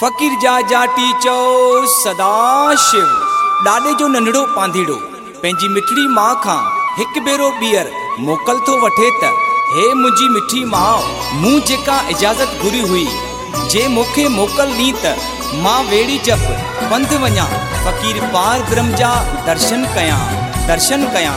फ़कीर जा जाटी चओ सदा शिव ॾाॾे जो नंढड़ो पांधीड़ो पंहिंजी मिठड़ी माउ खां हिकु भेरो ॿीहर मोकल थो वठे त हे मुंहिंजी मिठी माउ मूं जेका इजाज़त घुरी हुई जे मूंखे मोकल ॾी त माँ वेड़ी जप पंधु वञा फ़कीर पार ब्रह्म जा दर्शन कयां दर्शन कयां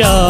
प्यार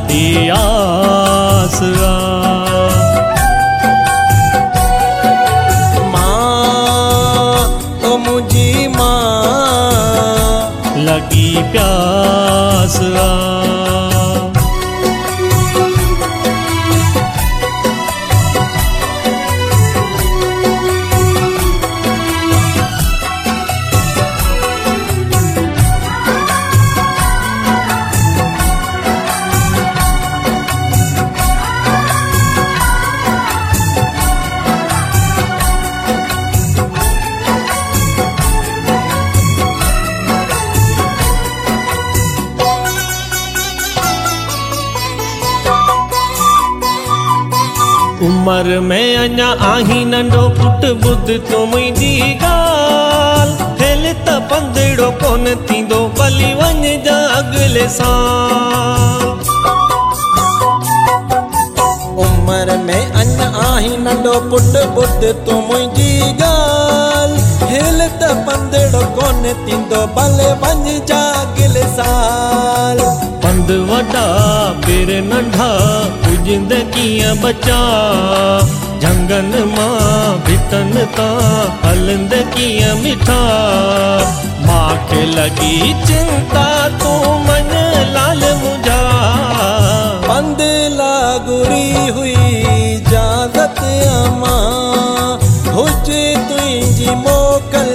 ॾाढी आस उमर में अञा आही नंढो पुट ॿुध तूं मुंहिंजी ॻाल्हि हेल त पंधड़ो कोन थींदो भली वञ जा अॻिले उमिरि में अञा आहीं नंढो पुट ॿुध तूं मुंहिंजी ॻाल्हि हिल त पंधड़ो कोन थींदो भले वञ जा साल। पंध वॾा पेर नंढा पुॼंद कीअं बचा झंगनि मां भितनि तां हलंद कीअं मिठा मांखे लॻी चिंता तूं मन लाल मुंहिंजा पंध लागुरी हुई इजाज़त अमा हुजे तुंहिंजी मोकल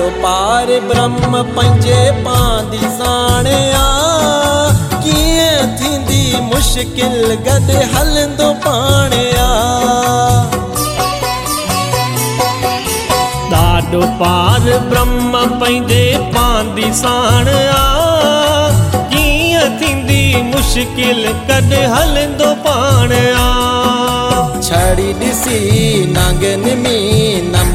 आहे पार ब्रह्म पांध पांदी साणिया कीअं थींदी मुश्किल गॾु हलंदो पाणिया ॾाढो पार ब्रह्म पंहिंजे पांदी आ कीअं थींदी मुश्किल कॾहिं हलंदो आ छड़ी ॾिसी नांगन में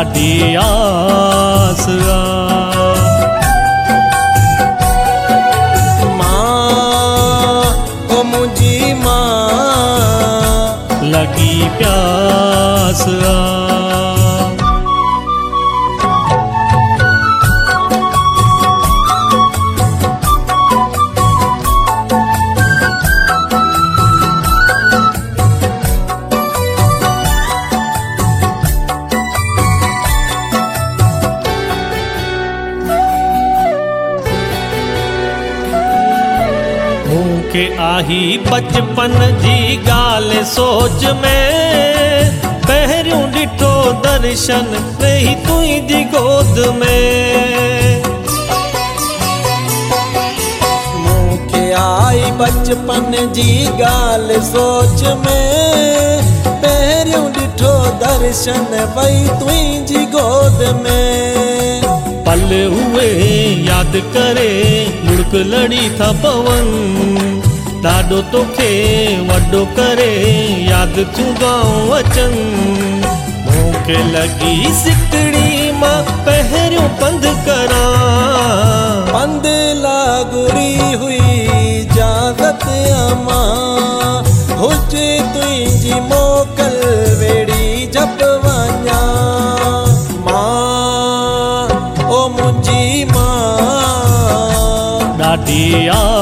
ਸਾਡੀ ਆਸ ਆ मूंखे बचपन जी ॻाल्हि सोच में। पहिरियों ॾिठो दर्शन वेही तुंहिंजी गोद में। मूंखे आई बचपन जी ॻाल्हि सोच में। पहिरियों ॾिठो दर्शन वई तुंहिंजी गोद में। पल उहे यादि करे मुड़क लड़ी था पवनि। ॾाढो तोखे वॾो करे यादि तूं गांव अचनि मूंखे लॻी सिकड़ी मां पहिरियों पंध करां पंध लागुरी हुई इजाज़त अमा हुजे तुंहिंजी मोकल वेड़ी जप वञा मां ओ मुंहिंजी मां ॾाढी आस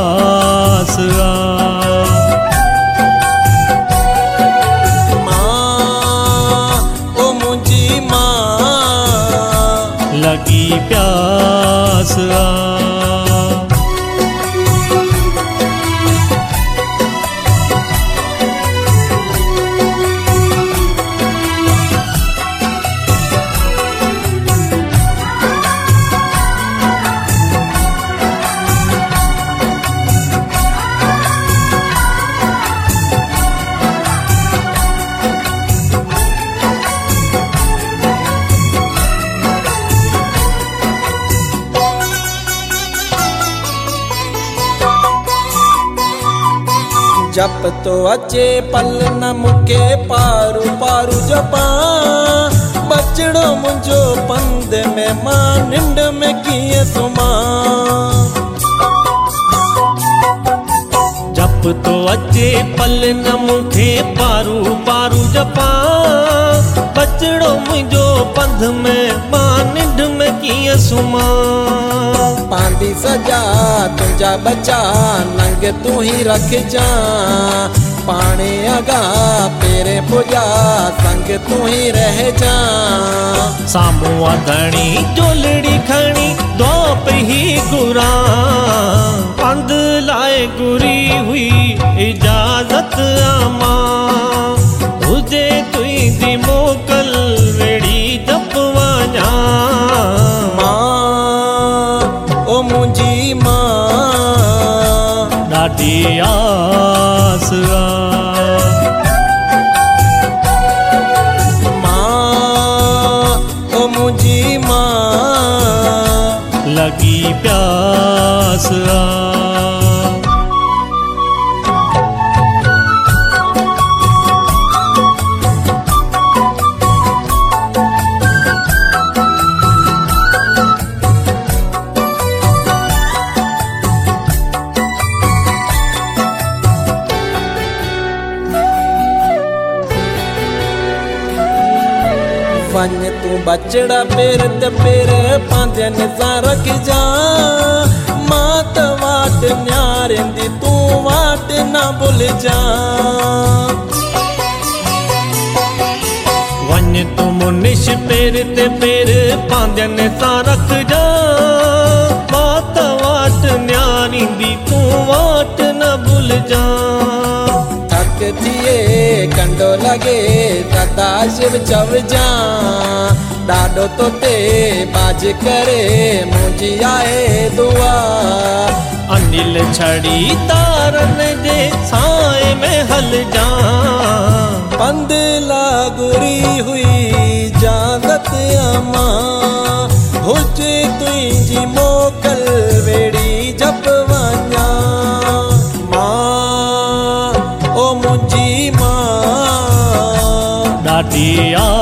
जप तो अचे पल न मुके पारू पारू जपा। बचड़ो मुझो पंध में माँ, निंड में किए सुम्हां जप तो अचे पल न मुखे पारू पारू जपा। बचड़ो मुंहिंजो पंध में माँ निंड में कीअं सुम्हां पांदी सजा तुंहिंजा बचा नंग तूं ही रखजा पाणे अगा पेरे पुॼा संग तूं ही रहजा साम्हूं आधणी जोलड़ी खणी दोप ही घुरा पंध लाइ घुरी हुई ਵੰਨ ਤੂੰ ਬਚੜਾ ਪੇਰ ਤੇ ਪੇਰ ਪਾਂਦੇ ਨਜ਼ਾਰਾ ਕਿ ਜਾ? ਮਾਤ ਵਾਟ ਨਿਆਰਿੰਦੀ ਤੂੰ ਵਾਟ ਨਾ ਭੁੱਲ ਜਾ। ਤੂੰ ਮੁਨਿਸ਼ ਪੇਰ ਤੇ ਪੇਰ ਨੇ ਤਾਂ ਰੱਖ ਜਾ। ਮਾਤ ਵਾਟ ਨਿਆਰਿੰਦੀ ਤੂੰ ਵਾਟ ਨਾ ਭੁੱਲ ਜਾ। कंडो लॻे तता शिव चवजां ॾाढो तो ते बाज करे मुंहिंजी आहे दुआ अनिल छड़ी तारनि जे साए में हलजां पंध लागुरी हुई जानत अमा हुजे तुंहिंजी मोकल वेड़ी কাটিয়া